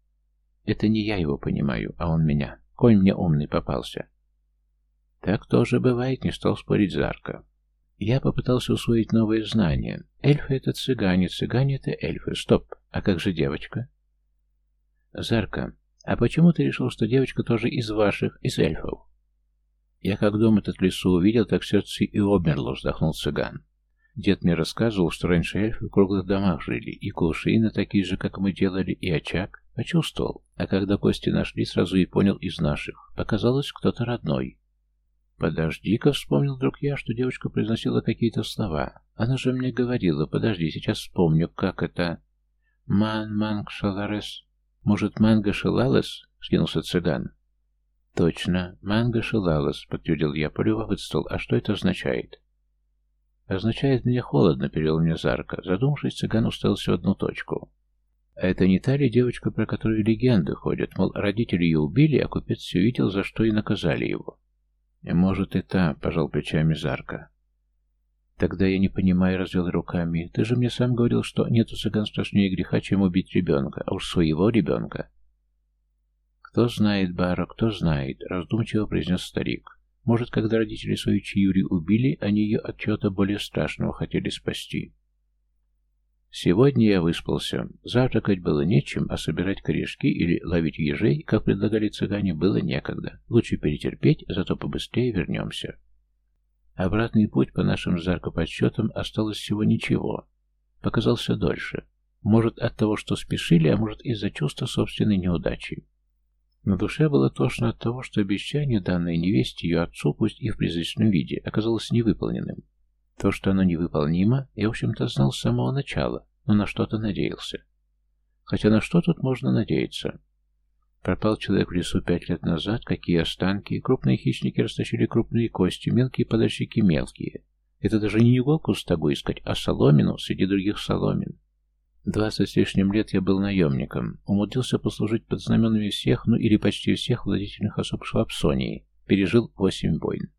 Это не я его понимаю, а он меня. Конь мне умный попался. Так тоже бывает, не стал спорить Зарка. Я попытался усвоить новые знания. Эльфы — это цыгане, цыгане — это эльфы. Стоп, а как же девочка? Зарка, а почему ты решил, что девочка тоже из ваших, из эльфов? Я как дом этот лесу увидел, так сердце и обмерло, вздохнул цыган. Дед мне рассказывал, что раньше эльфы в круглых домах жили, и кувшины такие же, как мы делали, и очаг. Почувствовал, а когда кости нашли, сразу и понял из наших. Показалось, кто-то родной. «Подожди-ка», — вспомнил вдруг я, что девочка произносила какие-то слова. Она же мне говорила, подожди, сейчас вспомню, как это... «Ман, манг, шаларес...» «Может, манго шелалес?» — скинулся цыган. «Точно, манго шелалес», — подтвердил я, полюбопытствовал. «А что это означает?» «Означает мне холодно», — перевел мне Зарка. Задумавшись, цыган уставился в одну точку. А это не та ли девочка, про которую легенды ходят, мол, родители ее убили, а купец все видел, за что и наказали его? Может и та, пожал плечами Зарка. Тогда я не понимаю, развел руками. Ты же мне сам говорил, что нет у цыган страшнее греха, чем убить ребенка, а уж своего ребенка. Кто знает, Бара, кто знает, раздумчиво произнес старик. Может, когда родители свою Чиюри убили, они ее от чего-то более страшного хотели спасти. Сегодня я выспался. Завтракать было нечем, а собирать корешки или ловить ежей, как предлагали цыгане, было некогда. Лучше перетерпеть, зато побыстрее вернемся. Обратный путь, по нашим заркоподсчетам, осталось всего ничего. Показался дольше. Может, от того, что спешили, а может, из-за чувства собственной неудачи. На душе было тошно от того, что обещание, данное невесте ее отцу, пусть и в призрачном виде, оказалось невыполненным. То, что оно невыполнимо, я, в общем-то, знал с самого начала, но на что-то надеялся. Хотя на что тут можно надеяться? Пропал человек в лесу пять лет назад, какие останки, крупные хищники растащили крупные кости, мелкие подальщики мелкие. Это даже не иголку в стогу искать, а соломину среди других соломин. Двадцать с лишним лет я был наемником, умудрился послужить под знаменами всех, ну или почти всех владетельных особ Швабсонии, пережил восемь войн.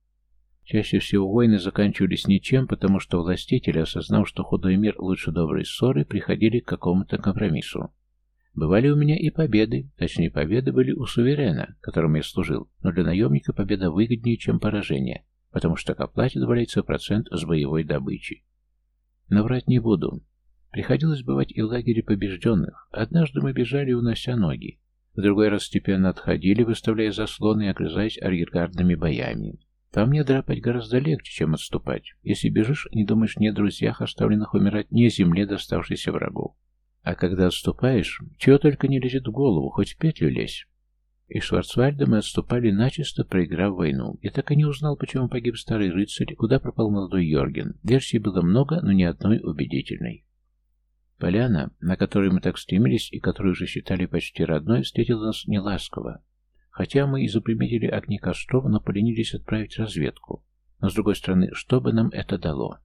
Чаще всего войны заканчивались ничем, потому что властители, осознав, что худой мир лучше доброй ссоры, приходили к какому-то компромиссу. Бывали у меня и победы, точнее победы были у суверена, которому я служил, но для наемника победа выгоднее, чем поражение, потому что к оплате добавляется процент с боевой добычи. Но врать не буду. Приходилось бывать и в лагере побежденных. Однажды мы бежали, унося ноги. В другой раз степенно отходили, выставляя заслоны и огрызаясь арьергардными боями. Там мне драпать гораздо легче, чем отступать. Если бежишь, не думаешь ни о друзьях, оставленных умирать, ни о земле, доставшейся врагу. А когда отступаешь, чего только не лезет в голову, хоть в петлю лезь. И Шварцвальда мы отступали начисто, проиграв войну. Я так и не узнал, почему погиб старый рыцарь, куда пропал молодой Йорген. Версий было много, но ни одной убедительной. Поляна, на которой мы так стремились и которую уже считали почти родной, встретила нас неласково. Хотя мы и заприметили огни костров, но поленились отправить разведку. Но, с другой стороны, что бы нам это дало?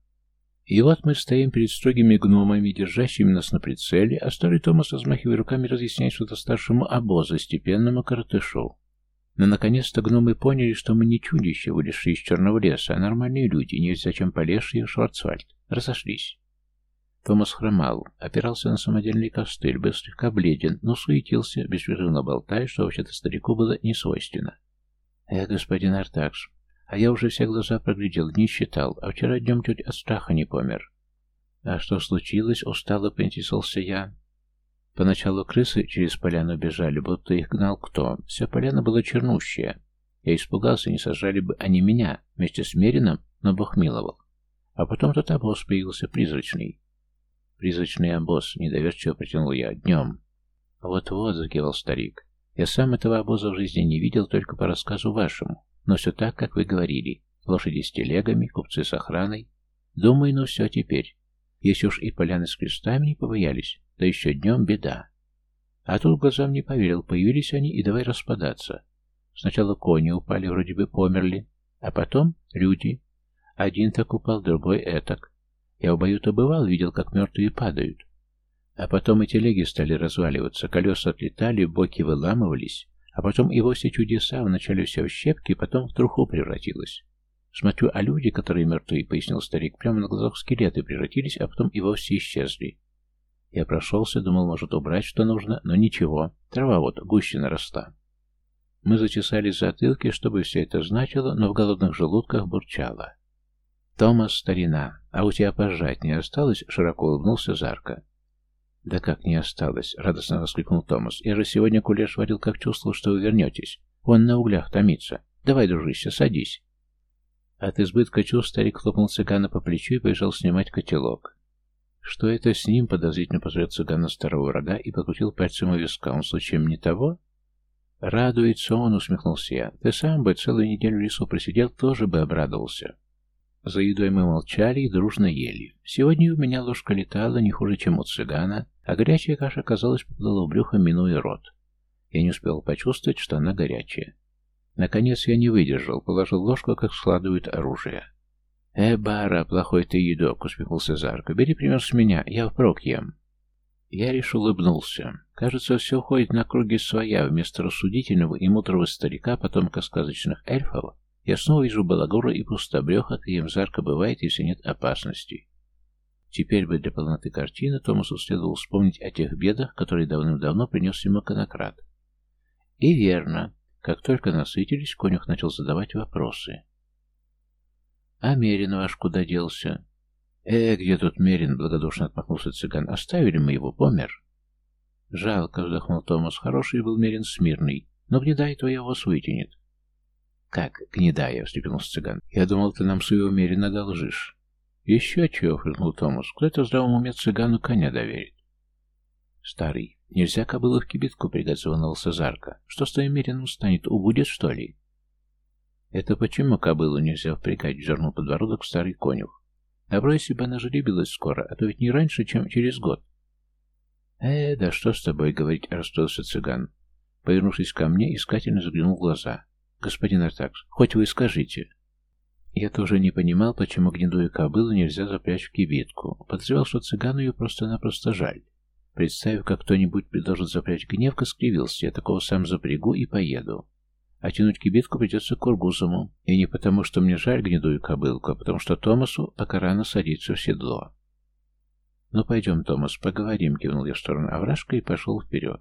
И вот мы стоим перед строгими гномами, держащими нас на прицеле, а старый Томас, размахивая руками, разъясняет что-то старшему обозу, степенному коротышу. Но наконец-то гномы поняли, что мы не чудища, вылезшие из черного леса, а нормальные люди, не зачем полезшие в Шварцвальд. Разошлись. Томас хромал, опирался на самодельный костыль, был слегка бледен, но суетился, беспрерывно болтая, что вообще-то старику было не свойственно. «Эх, господин Артакс, а я уже все глаза проглядел, не считал, а вчера днем чуть от страха не помер. А что случилось, устало поинтересовался я. Поначалу крысы через поляну бежали, будто их гнал кто. Вся поляна была чернущая. Я испугался, не сажали бы они меня, вместе с Мерином, но Бог миловал. А потом тот обоз появился, призрачный. Призрачный обоз, недоверчиво протянул я, днем. Вот-вот, закивал старик. Я сам этого обоза в жизни не видел только по рассказу вашему. Но все так, как вы говорили. Лошади с телегами, купцы с охраной. Думаю, ну все теперь. Если уж и поляны с крестами не побоялись, то еще днем беда. А тут глазам не поверил, появились они и давай распадаться. Сначала кони упали, вроде бы померли, а потом люди. Один так упал, другой этак. Я в бою-то бывал, видел, как мертвые падают. А потом и телеги стали разваливаться, колеса отлетали, боки выламывались, а потом и вовсе чудеса, вначале все в щепки, потом в труху превратилось. Смотрю, а люди, которые мертвые, пояснил старик, прямо на глазах скелеты превратились, а потом и вовсе исчезли. Я прошелся, думал, может, убрать что нужно, но ничего. Трава вот гуще наросла. Мы зачесали затылки, чтобы все это значило, но в голодных желудках бурчало. «Томас, старина, а у тебя пожать не осталось?» — широко улыбнулся Зарка. «Да как не осталось?» — радостно воскликнул Томас. «Я же сегодня кулеш варил, как чувствовал, что вы вернетесь. Он на углях томится. Давай, дружище, садись». От избытка чувств старик хлопнул цыгана по плечу и побежал снимать котелок. «Что это с ним?» — подозрительно позрел цыгана старого врага и покрутил пальцем у виска. «Он случаем не того?» «Радуется он», — усмехнулся я. «Ты сам бы целую неделю в лесу просидел, тоже бы обрадовался». За едой мы молчали и дружно ели. Сегодня у меня ложка летала не хуже, чем у цыгана, а горячая каша, казалось, поплыла в брюхо, минуя рот. Я не успел почувствовать, что она горячая. Наконец я не выдержал, положил ложку, как складывают оружие. «Э, Бара, плохой ты едок», — усмехнулся Зарко. «Бери пример с меня, я впрок ем». Я лишь улыбнулся. Кажется, все уходит на круги своя. Вместо рассудительного и мудрого старика, потомка сказочных эльфов, я снова вижу балагура и пустобреха, каким Зарко бывает, если нет опасности. Теперь бы для полноты картины Томасу следовало вспомнить о тех бедах, которые давным-давно принес ему конократ. И верно. Как только насытились, конюх начал задавать вопросы. «А Мерин ваш куда делся?» «Э, где тут Мерин?» — благодушно отмахнулся цыган. «Оставили мы его, помер». «Жалко», — вздохнул Томас. «Хороший был Мерин смирный, но гнедай твоя вас вытянет». «Как, гнедая?» — встрепенулся цыган. «Я думал, ты нам свою умеренно должишь». «Еще чего?» — фыркнул Томас. «Кто это в здравом уме цыгану коня доверит?» «Старый, нельзя кобылу в кибитку пригать», — заволновался Зарка. «Что с твоим мерином станет? Убудет, что ли?» «Это почему кобылу нельзя впрягать?» — дернул подбородок старый конюх. «Добро, если бы она жеребилась скоро, а то ведь не раньше, чем через год». «Э, да что с тобой говорить?» — расстроился цыган. Повернувшись ко мне, искательно заглянул в глаза. «Господин Артакс, хоть вы скажите». Я тоже не понимал, почему гнедую кобылу нельзя запрячь в кибитку. Подозревал, что цыгану ее просто-напросто жаль. Представив, как кто-нибудь предложит запрячь гневка, скривился. Я такого сам запрягу и поеду. А тянуть кибитку придется Кургузому. И не потому, что мне жаль гнедую кобылку, а потому что Томасу пока рано садиться в седло. «Ну, пойдем, Томас, поговорим», — кивнул я в сторону овражка и пошел вперед.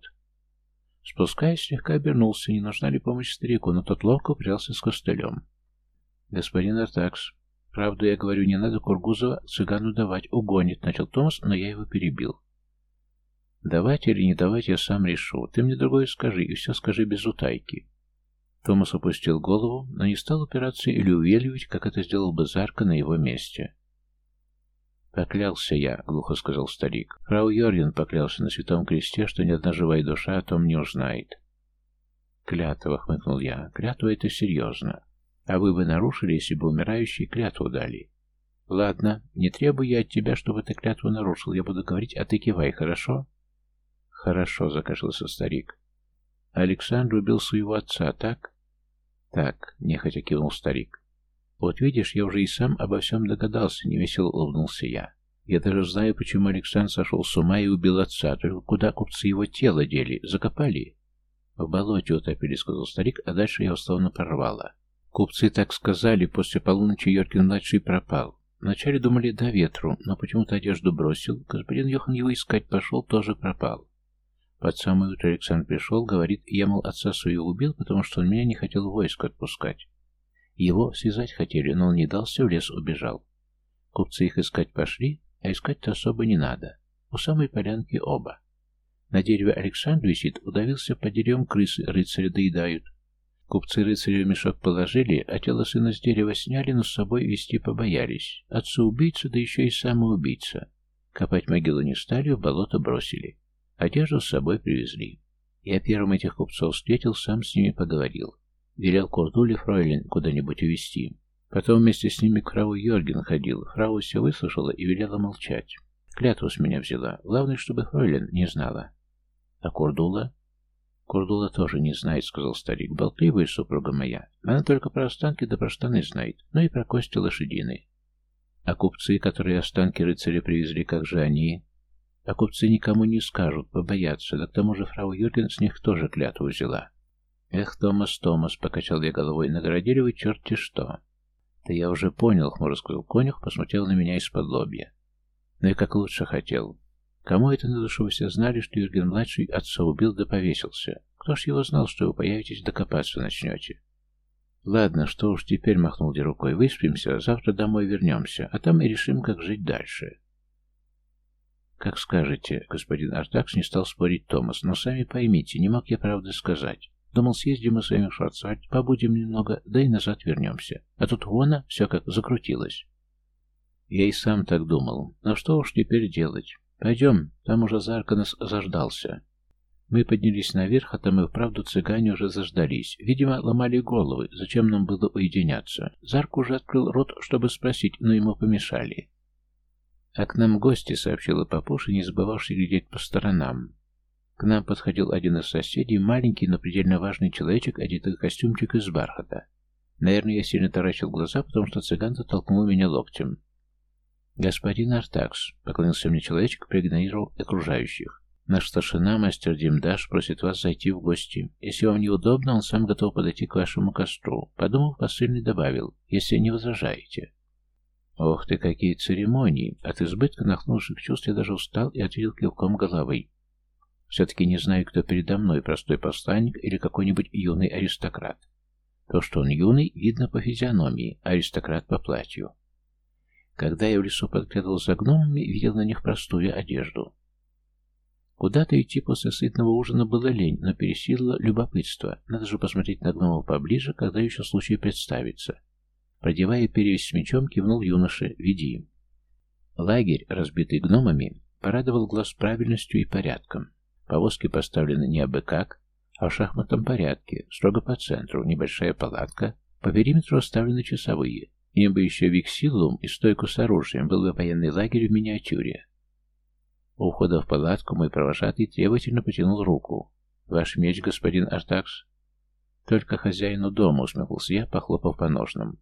Спускаясь, слегка обернулся, не нужна ли помощь старику, но тот ловко упрялся с костылем. «Господин Артакс, правду я говорю, не надо Кургузова цыгану давать, угонит», — начал Томас, но я его перебил. «Давать или не давать, я сам решу. Ты мне другое скажи, и все скажи без утайки». Томас опустил голову, но не стал упираться или увеливать, как это сделал бы Зарка на его месте. «Поклялся я», — глухо сказал старик. «Фрау Йорген поклялся на святом кресте, что ни одна живая душа о том не узнает». «Клятва», — хмыкнул я. «Клятва — это серьезно. А вы бы нарушили, если бы умирающие клятву дали». «Ладно, не требую я от тебя, чтобы ты клятву нарушил. Я буду говорить, а ты кивай, хорошо?» «Хорошо», — закашлялся старик. «Александр убил своего отца, так?» «Так», — нехотя кивнул старик. «Вот видишь, я уже и сам обо всем догадался», — невесело улыбнулся я. «Я даже знаю, почему Александр сошел с ума и убил отца. Только куда купцы его тело дели? Закопали?» «В болоте утопили», — сказал старик, а дальше я условно порвала. Купцы так сказали, после полуночи Йоркин-младший пропал. Вначале думали до ветру, но почему-то одежду бросил. Господин Йохан его искать пошел, тоже пропал. Под самое утро Александр пришел, говорит, я, мол, отца своего убил, потому что он меня не хотел войско отпускать. Его связать хотели, но он не дался, в лес убежал. Купцы их искать пошли, а искать-то особо не надо. У самой полянки оба. На дереве Александр висит, удавился под деревом крысы, рыцари доедают. Купцы рыцаря в мешок положили, а тело сына с дерева сняли, но с собой вести побоялись. Отцу убийца, да еще и самоубийца. Копать могилу не стали, в болото бросили. Одежду с собой привезли. Я первым этих купцов встретил, сам с ними поговорил. Велел Курдуле Фройлен куда-нибудь увезти. Потом вместе с ними к фрау Йорген ходил. Фрау все выслушала и велела молчать. Клятву с меня взяла. Главное, чтобы Фройлен не знала. А Курдула? Курдула тоже не знает, сказал старик. Болтливая супруга моя. Она только про останки да про штаны знает. Ну и про кости лошадиные. А купцы, которые останки рыцаря привезли, как же они? А купцы никому не скажут, побоятся. Да к тому же фрау Юрген с них тоже клятву взяла. «Эх, Томас, Томас!» — покачал я головой. «Наградили вы черти что!» «Да я уже понял», — хмуро конюх, посмотрел на меня из-под лобья. «Ну и как лучше хотел. Кому это надо, чтобы все знали, что Юрген-младший отца убил да повесился? Кто ж его знал, что вы появитесь, докопаться начнете?» «Ладно, что уж теперь», — махнул я рукой, — «выспимся, завтра домой вернемся, а там и решим, как жить дальше». «Как скажете», — господин Артакс не стал спорить Томас, «но сами поймите, не мог я правды сказать. Думал, съездим мы с вами в Шварцвальд, побудем немного, да и назад вернемся. А тут вон, все как закрутилось. Я и сам так думал. Но что уж теперь делать? Пойдем, там уже Зарка нас заждался. Мы поднялись наверх, а там и вправду цыгане уже заждались. Видимо, ломали головы, зачем нам было уединяться. Зарк уже открыл рот, чтобы спросить, но ему помешали. А к нам гости, сообщила папуша, не забывавший глядеть по сторонам. К нам подходил один из соседей, маленький, но предельно важный человечек, одетый в костюмчик из бархата. Наверное, я сильно таращил глаза, потому что цыган толкнул меня локтем. «Господин Артакс», — поклонился мне человечек, проигнорировал окружающих. «Наш старшина, мастер Димдаш, просит вас зайти в гости. Если вам неудобно, он сам готов подойти к вашему костру». Подумав, посыльный добавил, «если не возражаете». «Ох ты, какие церемонии!» От избытка нахнувших чувств я даже устал и ответил кивком головы. Все-таки не знаю, кто передо мной, простой посланник или какой-нибудь юный аристократ. То, что он юный, видно по физиономии, аристократ по платью. Когда я в лесу подглядывал за гномами, видел на них простую одежду. Куда-то идти после сытного ужина было лень, но пересилило любопытство. Надо же посмотреть на гномов поближе, когда еще случай представится. Продевая перевязь с мечом, кивнул юноше, веди. Лагерь, разбитый гномами, порадовал глаз правильностью и порядком. Повозки поставлены не абы как, а в шахматном порядке, строго по центру, небольшая палатка, по периметру оставлены часовые. Им бы еще виксилум и стойку с оружием, был бы военный лагерь в миниатюре. У входа в палатку мой провожатый требовательно потянул руку. «Ваш меч, господин Артакс?» «Только хозяину дома», — усмехнулся я, похлопав по ножным.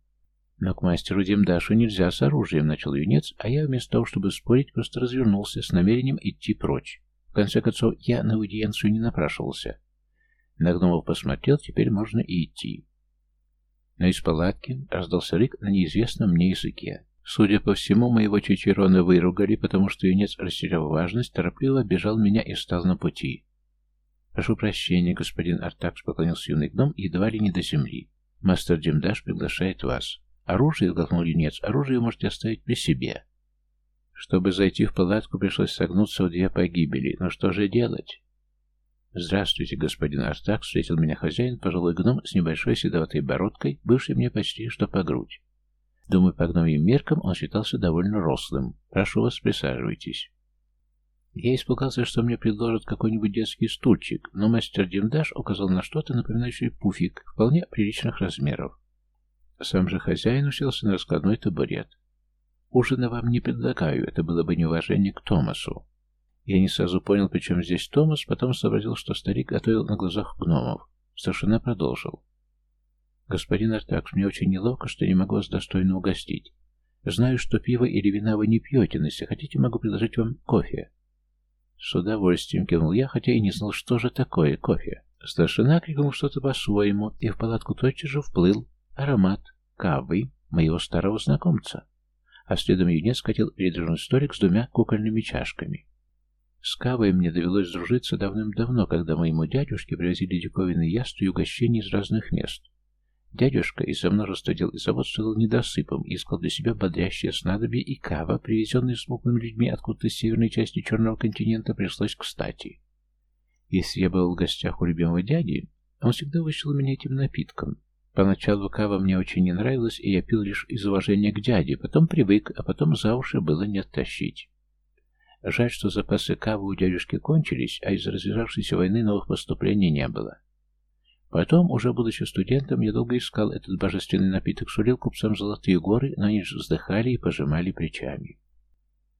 «Но к мастеру Демдашу нельзя с оружием», — начал юнец, а я вместо того, чтобы спорить, просто развернулся с намерением идти прочь. В конце концов, я на аудиенцию не напрашивался. На посмотрел, теперь можно и идти. Но из палатки раздался рык на неизвестном мне языке. Судя по всему, моего Чичерона выругали, потому что юнец, растеряв важность, торопливо бежал меня и стал на пути. «Прошу прощения, господин Артакс», — поклонился юный гном, едва ли не до земли. «Мастер Демдаш приглашает вас». «Оружие», — вдохнул юнец, — «оружие можете оставить при себе». Чтобы зайти в палатку, пришлось согнуться в две погибели. Но что же делать? «Здравствуйте, господин Артак», — встретил меня хозяин, пожилой гном с небольшой седоватой бородкой, бывший мне почти что по грудь. Думаю, по гномьим меркам он считался довольно рослым. Прошу вас, присаживайтесь. Я испугался, что мне предложат какой-нибудь детский стульчик, но мастер Демдаш указал на что-то, напоминающее пуфик, вполне приличных размеров. Сам же хозяин уселся на раскладной табурет. Ужина вам не предлагаю, это было бы неуважение к Томасу. Я не сразу понял, причем здесь Томас, потом сообразил, что старик готовил на глазах гномов. Старшина продолжил. «Господин Артакс, мне очень неловко, что не могу вас достойно угостить. Знаю, что пиво или вина вы не пьете, но если хотите, могу предложить вам кофе». С удовольствием кивнул я, хотя и не знал, что же такое кофе. Старшина крикнул что-то по-своему, и в палатку тотчас же вплыл аромат кавы моего старого знакомца. А следом юнец катил передражный столик с двумя кукольными чашками. С Кавой мне довелось дружиться давным-давно, когда моему дядюшке привозили диковинные яства и угощения из разных мест. Дядюшка из-за множества дел и забот стал недосыпом и искал для себя бодрящее снадобье, и кава, привезенная смутными людьми откуда-то из северной части Черного континента, пришлось кстати. Если я был в гостях у любимого дяди, он всегда вышел меня этим напитком. Поначалу кава мне очень не нравилась, и я пил лишь из уважения к дяде, потом привык, а потом за уши было не оттащить. Жаль, что запасы кавы у дядюшки кончились, а из развязавшейся войны новых поступлений не было. Потом, уже будучи студентом, я долго искал этот божественный напиток, сулил купцам золотые горы, но они вздыхали и пожимали плечами.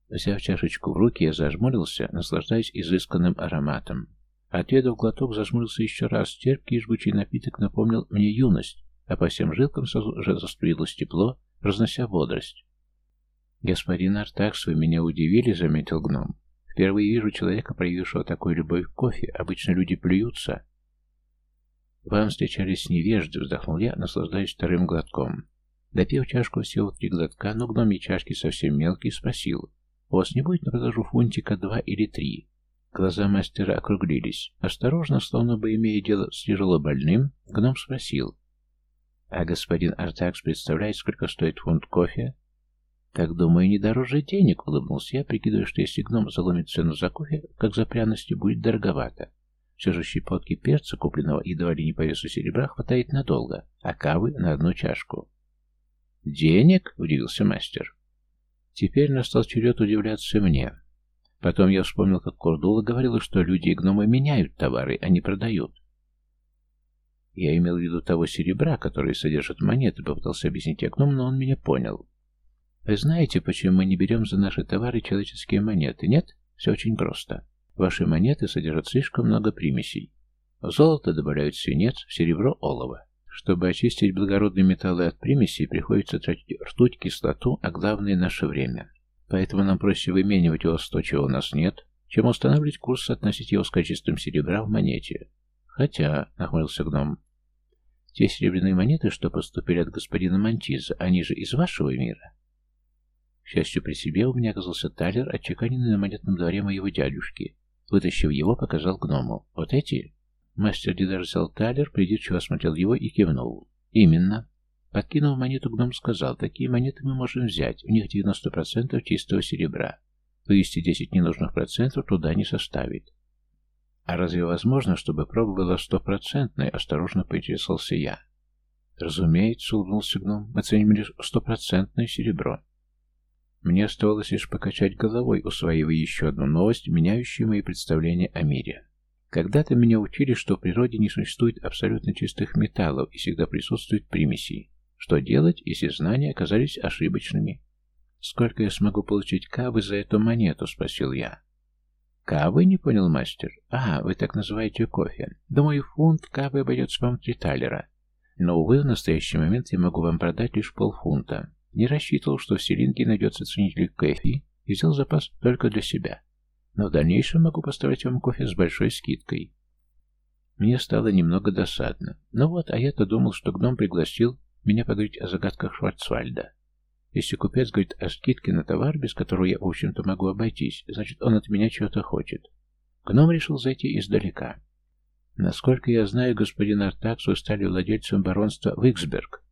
Взяв чашечку в руки, я зажмурился, наслаждаясь изысканным ароматом. Отведав глоток, зажмурился еще раз. Терпкий и жгучий напиток напомнил мне юность, а по всем жилкам сразу же заструилось тепло, разнося бодрость. «Господин Артакс, вы меня удивили», — заметил гном. «Впервые вижу человека, проявившего такую любовь к кофе. Обычно люди плюются». «Вам встречались невежды», — вздохнул я, наслаждаясь вторым глотком. Допив чашку всего три глотка, но гноми чашки совсем мелкие, спросил. «У вас не будет на продажу фунтика два или три?» Глаза мастера округлились. Осторожно, словно бы имея дело с тяжело больным, гном спросил. «А господин Артакс представляет, сколько стоит фунт кофе?» «Так, думаю, не дороже денег», — улыбнулся я, прикидывая, что если гном заломит цену за кофе, как за пряности, будет дороговато. Все же щепотки перца, купленного едва ли не по весу серебра, хватает надолго, а кавы на одну чашку. «Денег?» — удивился мастер. Теперь настал черед удивляться мне. Потом я вспомнил, как Кордула говорила, что люди и гномы меняют товары, а не продают. Я имел в виду того серебра, который содержит монеты, попытался объяснить я гном, но он меня понял. Вы знаете, почему мы не берем за наши товары человеческие монеты, нет? Все очень просто. Ваши монеты содержат слишком много примесей. В золото добавляют свинец, в серебро – олово. Чтобы очистить благородные металлы от примесей, приходится тратить ртуть, кислоту, а главное – наше время. Поэтому нам проще выменивать у вас то, чего у нас нет, чем устанавливать курс, относить его с качеством серебра в монете. Хотя, — нахмурился гном, — те серебряные монеты, что поступили от господина Мантиза, они же из вашего мира. К счастью, при себе у меня оказался талер, отчеканенный на монетном дворе моего дядюшки. Вытащив его, показал гному. «Вот эти?» Мастер Дидар взял талер, придирчиво осмотрел его и кивнул. «Именно». Подкинув монету, гном сказал, «Такие монеты мы можем взять, у них 90% чистого серебра. Вывести 10 ненужных процентов туда не составит. «А разве возможно, чтобы проба была стопроцентной?» — осторожно поинтересовался я. «Разумеется», — улыбнулся гном, — «мы ценим лишь стопроцентное серебро». Мне оставалось лишь покачать головой, усваивая еще одну новость, меняющую мои представления о мире. Когда-то меня учили, что в природе не существует абсолютно чистых металлов и всегда присутствуют примеси. Что делать, если знания оказались ошибочными? «Сколько я смогу получить кавы за эту монету?» — спросил я. «Кавы?» — не понял мастер. «А, вы так называете кофе. Думаю, фунт кавы обойдется вам три талера. Но, увы, в настоящий момент я могу вам продать лишь полфунта. Не рассчитывал, что в Селинге найдется ценитель кофе и взял запас только для себя. Но в дальнейшем могу поставить вам кофе с большой скидкой». Мне стало немного досадно. Ну вот, а я-то думал, что гном пригласил меня поговорить о загадках Шварцвальда. Если купец говорит о скидке на товар, без которого я, в общем-то, могу обойтись, значит, он от меня чего-то хочет. Гном решил зайти издалека. Насколько я знаю, господин Артакс, вы стали владельцем баронства Виксберг.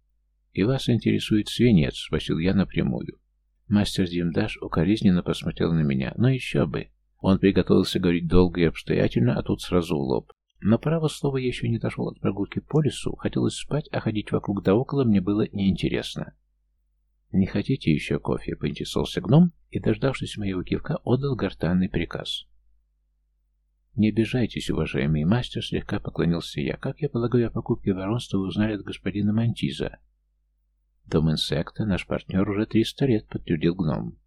И вас интересует свинец, спросил я напрямую. Мастер Димдаш укоризненно посмотрел на меня. Но еще бы. Он приготовился говорить долго и обстоятельно, а тут сразу в лоб. Но право слова я еще не дошел от прогулки по лесу, хотелось спать, а ходить вокруг да около мне было неинтересно. «Не хотите еще кофе?» — поинтересовался гном и, дождавшись моего кивка, отдал гортанный приказ. «Не обижайтесь, уважаемый мастер», — слегка поклонился я. «Как я полагаю, о покупке воронства вы узнали от господина Мантиза?» «Дом инсекта, наш партнер, уже триста лет», — подтвердил гном.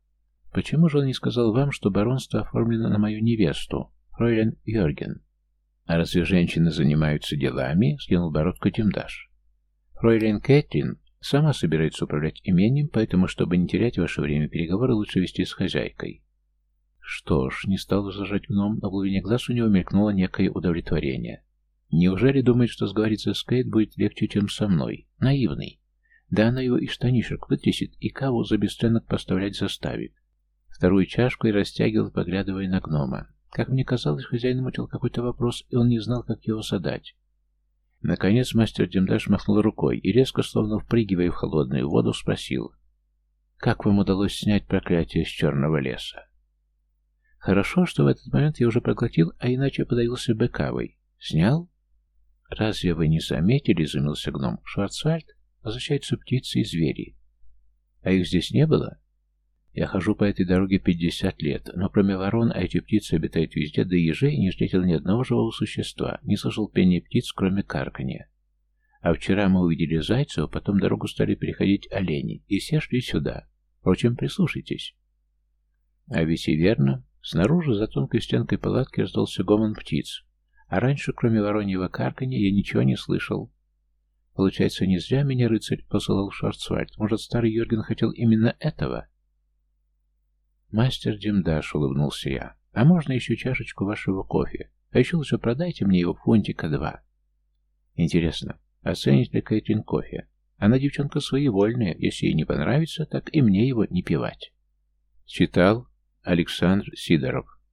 «Почему же он не сказал вам, что баронство оформлено на мою невесту, Фройлен Йорген?» «А разве женщины занимаются делами?» — скинул бородку Тимдаш. «Фройлен Кэтрин Сама собирается управлять имением, поэтому, чтобы не терять ваше время переговоры, лучше вести с хозяйкой. Что ж, не стал возражать гном, на глубине глаз у него мелькнуло некое удовлетворение. Неужели думает, что сговориться с Кейт будет легче, чем со мной? Наивный. Да она его из штанишек вытрясет и каву за бесценок поставлять заставит. Вторую чашку и растягивал, поглядывая на гнома. Как мне казалось, хозяин мучил какой-то вопрос, и он не знал, как его задать. Наконец мастер Демдаш махнул рукой и, резко словно впрыгивая в холодную воду, спросил, «Как вам удалось снять проклятие с черного леса?» «Хорошо, что в этот момент я уже проглотил, а иначе подавился бекавой. Снял?» «Разве вы не заметили, — изумился гном, — Шварцвальд возвращаются птицы и звери. А их здесь не было?» Я хожу по этой дороге 50 лет, но кроме ворон, а эти птицы обитают везде, да ежей не встретил ни одного живого существа, не слышал пения птиц, кроме карканья. А вчера мы увидели зайцев, потом дорогу стали переходить олени, и все шли сюда. Впрочем, прислушайтесь. А ведь и верно. Снаружи, за тонкой стенкой палатки, раздался гомон птиц. А раньше, кроме вороньего карканья, я ничего не слышал. Получается, не зря меня рыцарь посылал в Шварцвальд. Может, старый Юрген хотел именно этого? «Мастер Димдаш», — улыбнулся я, — «а можно еще чашечку вашего кофе? А еще лучше продайте мне его фунтика два». «Интересно, оценит ли Кэтрин кофе? Она девчонка своевольная, если ей не понравится, так и мне его не пивать». Читал Александр Сидоров